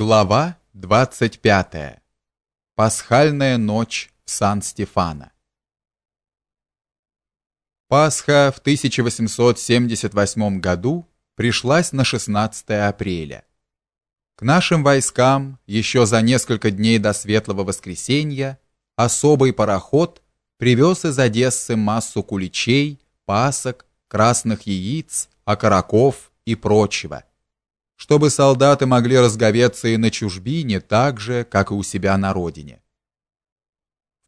Глава 25. Пасхальная ночь в Сан-Стефано. Пасха в 1878 году пришлась на 16 апреля. К нашим войскам еще за несколько дней до Светлого Воскресенья особый пароход привез из Одессы массу куличей, пасок, красных яиц, окороков и прочего чтобы солдаты могли разговеться и на чужбине так же, как и у себя на родине.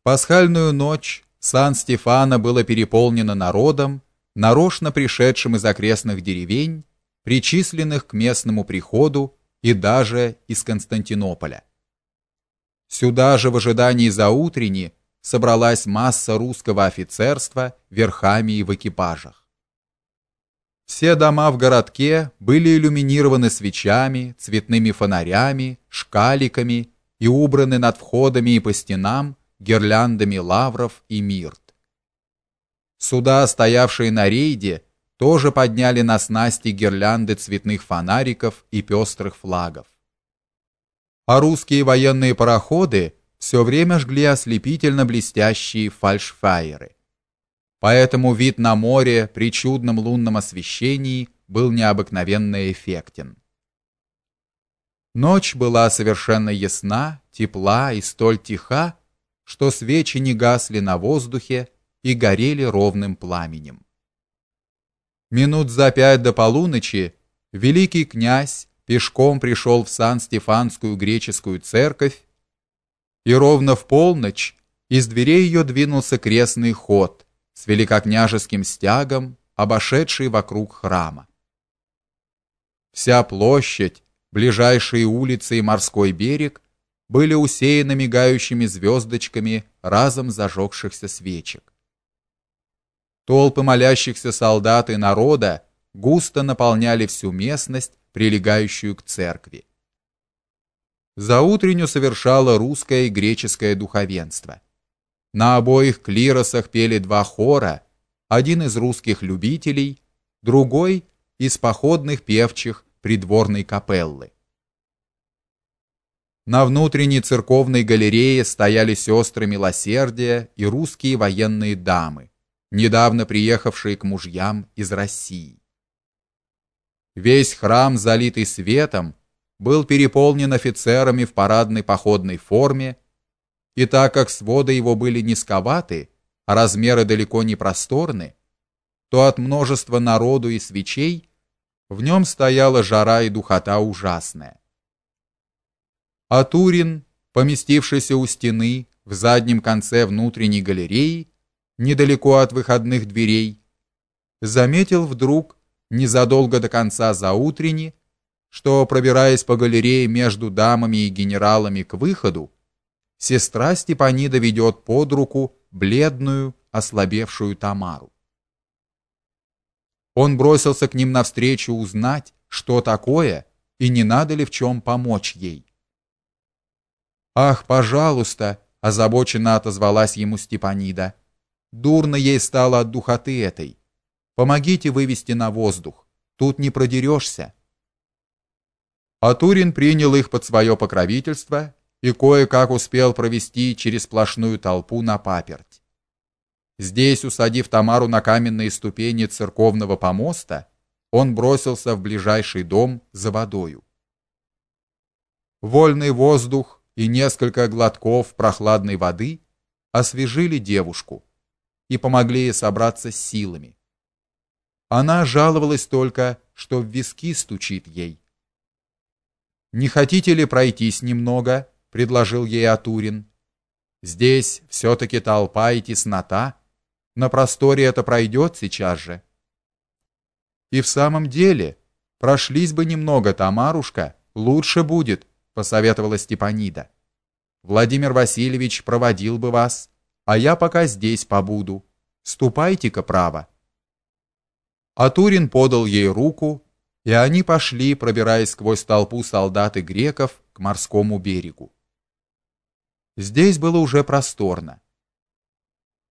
В пасхальную ночь Сан-Стефано было переполнено народом, нарочно пришедшим из окрестных деревень, причисленных к местному приходу и даже из Константинополя. Сюда же в ожидании заутрени собралась масса русского офицерства верхами и в экипажах. Все дома в городке были иллюминированы свечами, цветными фонарями, шкаликами и убраны над входами и по стенам гирляндами лавров и мирт. Суда, стоявшие на рейде, тоже подняли на снасти гирлянды цветных фонариков и пестрых флагов. А русские военные пароходы все время жгли ослепительно блестящие фальшфайеры. Поэтому вид на море при чудном лунном освещении был необыкновенно эффектен. Ночь была совершенно ясна, тепла и столь тиха, что свечи не гасли на воздухе и горели ровным пламенем. Минут за пять до полуночи великий князь пешком пришел в Сан-Стефанскую греческую церковь, и ровно в полночь из дверей ее двинулся крестный ход – с великокняжеским стягом, обошедший вокруг храма. Вся площадь, ближайшие улицы и морской берег были усеяны мигающими звездочками разом зажегшихся свечек. Толпы молящихся солдат и народа густо наполняли всю местность, прилегающую к церкви. За утренню совершало русское и греческое духовенство. На обоих клиросах пели два хора, один из русских любителей, другой из походных певчих придворной капеллы. На внутренней церковной галерее стояли сестры милосердия и русские военные дамы, недавно приехавшие к мужьям из России. Весь храм, залитый светом, был переполнен офицерами в парадной походной форме и так как своды его были низковаты, а размеры далеко не просторны, то от множества народу и свечей в нем стояла жара и духота ужасная. А Турин, поместившийся у стены в заднем конце внутренней галереи, недалеко от выходных дверей, заметил вдруг незадолго до конца заутрени, что пробираясь по галерее между дамами и генералами к выходу, сестра Степанида ведет под руку бледную, ослабевшую Тамару. Он бросился к ним навстречу узнать, что такое и не надо ли в чем помочь ей. Ах, пожалуйста, озабоченно отозвалась ему Степанида. Дурно ей стало от духоты этой. Помогите вывести на воздух. Тут не продерешься. А Турин принял их под свое покровительство и кое-как успел провести через сплошную толпу на паперть. Здесь, усадив Тамару на каменные ступени церковного помоста, он бросился в ближайший дом за водою. Вольный воздух и несколько глотков прохладной воды освежили девушку и помогли ей собраться с силами. Она жаловалась только, что в виски стучит ей. Не хотите ли пройтись немного? Предложил ей Атурин. Здесь все таки толпа и теснота, на просторе это пройдет сейчас же. И в самом деле, прошлись бы немного, Тамарушка, лучше будет, посоветовала Степанида. Владимир Васильевич проводил бы вас, а я пока здесь побуду. Ступайте-ка право. Атурин подал ей руку, и они пошли, пробираясь сквозь толпу солдат и греков к морскому берегу. Здесь было уже просторно.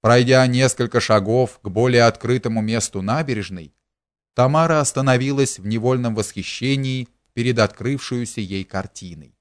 Пройдя несколько шагов к более открытому месту набережной, Тамара остановилась в невольном восхищении перед открывшуюся ей картиной.